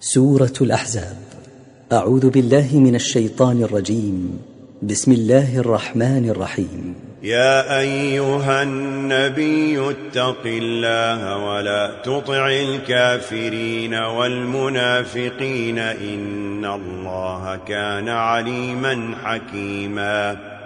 سورة الأحزاب. أعوذ بالله من الشيطان الرجيم. بسم الله الرحمن الرحيم. يا أيها النبي اتق الله ولا تطع الكافرين والمنافقين إن الله كان عليما حكيما.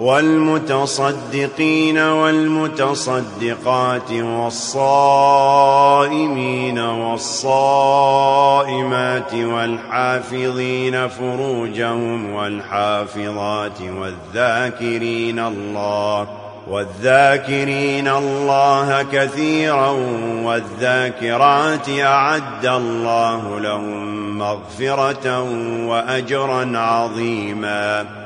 والمتصدقين والمتصدقات والصائمين والصائمات والحافظين فروجهم والحافظات والذاكرين الله والذاكرين الله كثيرا والذاكرات أعد الله لهم مغفرة وأجرا عظيما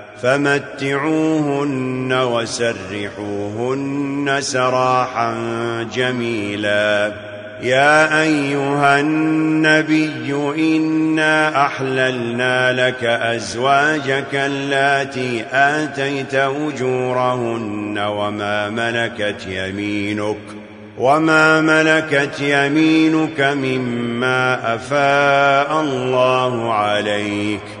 فمتعوهن وسرحوهن سراحا جميلا. يا أيها النبي إنا أحللنا لك أزواجك التي آتيت أجورهن وما ملكت يمينك وما ملكت يمينك مما أفاء الله عليك.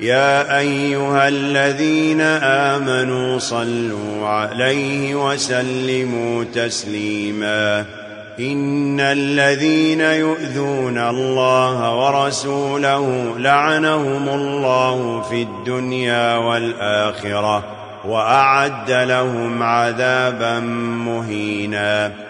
يا أيها الذين آمنوا صلوا عليه وسلموا تسليما. إن الذين يؤذون الله ورسوله لعنهم الله في الدنيا والآخرة وأعد لهم عذابا مهيناً.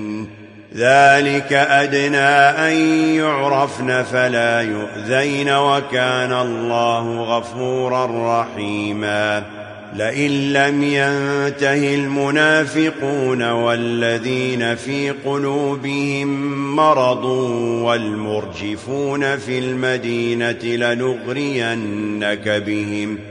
ذلك أدنى أن يعرفن فلا يؤذين وكان الله غفورا رحيما لئن لم ينته المنافقون والذين في قلوبهم مرض والمرجفون في المدينة لنغرينك بهم ۖ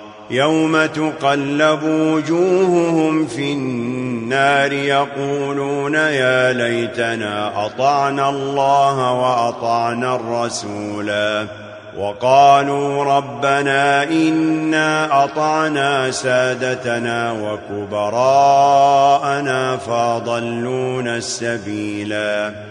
يوم تقلب وجوههم في النار يقولون يا ليتنا أطعنا الله وأطعنا الرسولا وقالوا ربنا إنا أطعنا سادتنا وكبراءنا فَأَضَلُّونَا السبيلا